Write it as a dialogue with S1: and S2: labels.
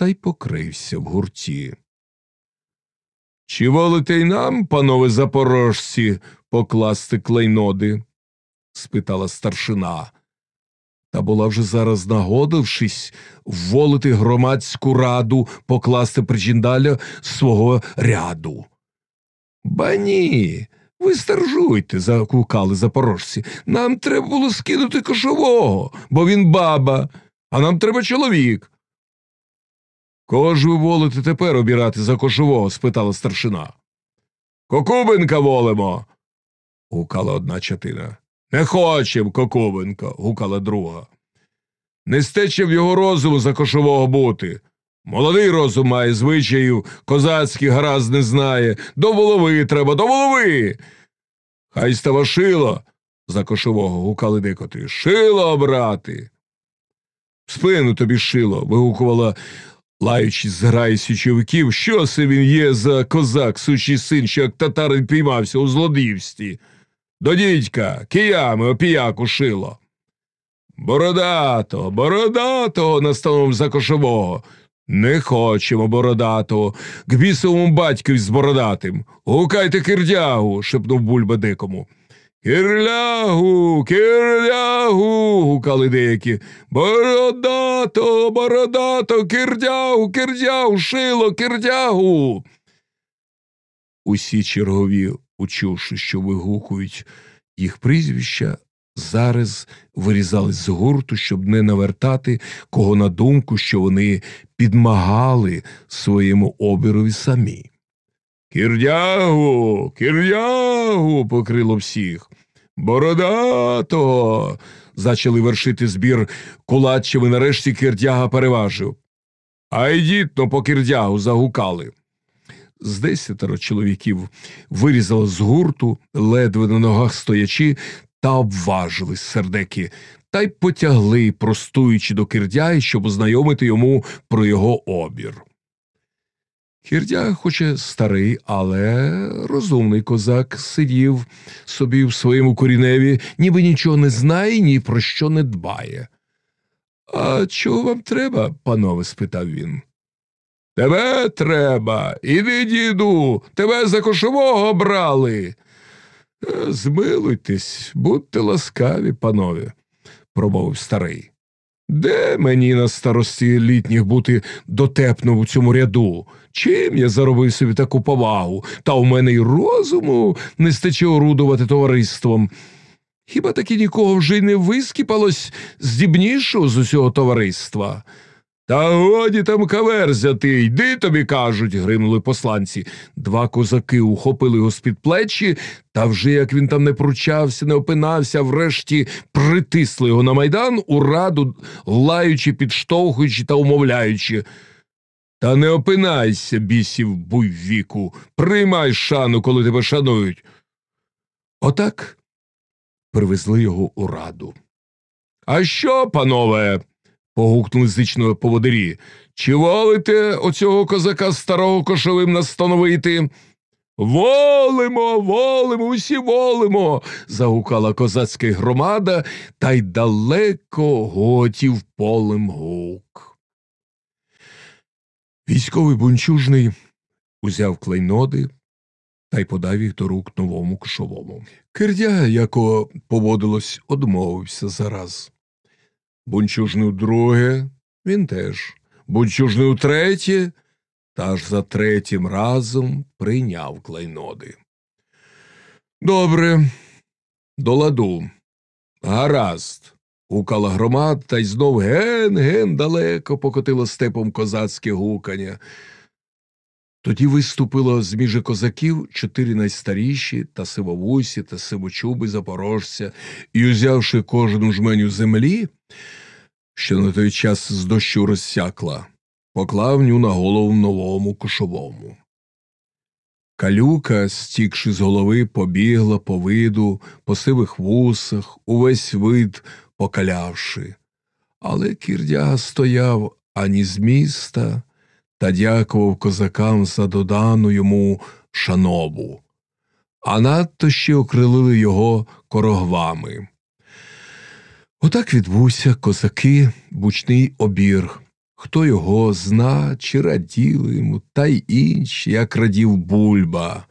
S1: та й покрився в гурті. Чи волите й нам, панове запорожці, покласти клейноди? спитала старшина. Та була вже зараз нагодившись вволити громадську раду покласти причиндаля свого ряду. Ба ні, ви стержуйте, закукали запорожці. Нам треба було скинути кошового, бо він баба, а нам треба чоловік. Кого ж ви волите тепер обірати за кошового? спитала старшина. Кокубенка волимо. гукала одна чатина. Не хочем, Кокубенка, гукала друга. Не стече в його розуму за кошового бути. Молодий розум має звичаїв, козацький гаразд не знає. До голови треба, до голови. Хай става шило, за кошового гукали декотрі. Шило обрати. Спину тобі шило. вигукувала, лаючись з граї січовиків, що це він є за козак, сучий син, що як татарин піймався у злодівстві. До дідька, киями опіяку шило. Бородатого, бородатого, настанув за кошового. Не хочемо бородатого, к бісовому батькові з бородатим. Гукайте кирдягу, шепнув бульба дикому. Кирлягу, кирлягу. гукали деякі. Бородато, бородато, кирдягу, кирдягу, шило, кирдягу. Усі чергові, учувши, що вигукують їх прізвища, зараз вирізались з гурту, щоб не навертати кого на думку, що вони підмагали своєму обірові самі. Кірдягу, кірдягу, покрило всіх. Бородатого. Зачали вершити збір кулачів і нарешті кирдяга переважив. А йдіть но по кирдягу загукали. З десятеро чоловіків вирізало з гурту, ледве на ногах стоячи, та обважились сердеки, та й потягли, простуючи до кирдяги, щоб ознайомити йому про його обір. Кірдяга, хоче старий, але розумний козак сидів собі в своєму коріневі, ніби нічого не знає, ні про що не дбає. А чого вам треба, панове? спитав він. Тебе треба. Іди, діду, тебе за кошового брали. «Е, Змилуйтесь, будьте ласкаві, панове, промовив старий. Де мені на старості літніх бути дотепно в цьому ряду? Чим я заробив собі таку повагу, та у мене й розуму не стече орудувати товариством. Хіба таки нікого вже й не вискіпалось здібнішого з усього товариства? Та годі там каверзяти, йди тобі кажуть, гримнули посланці. Два козаки ухопили його з-під плечі, та вже як він там не пручався, не опинався, врешті притисли його на майдан у раду, лаючи, підштовхуючи та умовляючи. Та не опинайся, бісів буйвіку, приймай шану, коли тебе шанують. Отак привезли його у раду. А що, панове? Погукнули зично поводирі. Чи волите оцього козака старого кошовим настановити? Волимо, волимо, усі волимо. загукала козацька громада, та й далеко готів полем гук. Військовий бунчужний узяв клейноди та й подав їх до рук новому кошовому. Кирдя, яко поводилось, одмовився зараз. Бунчужний друге, він теж. Бунчужний утретє, та ж за третім разом прийняв клейноди. Добре, до ладу. Гаразд. гукала громад, та й знов ген ген далеко покотило степом козацьке гукання. Тоді виступило з між козаків чотири найстаріші та сивовусі та сивочуби запорожця, і, узявши кожну жменю землі, що на той час з дощу розсякла, поклав ню на голову новому кошовому. Калюка, стікши з голови, побігла по виду, по сивих вусах, увесь вид покалявши. Але кірдяга стояв ані з міста та дякував козакам за додану йому шанову, а надто ще окрилили його корогвами. Отак відбувся козаки, бучний обір. Хто його зна, чи раділи йому, та й інші, як радів бульба.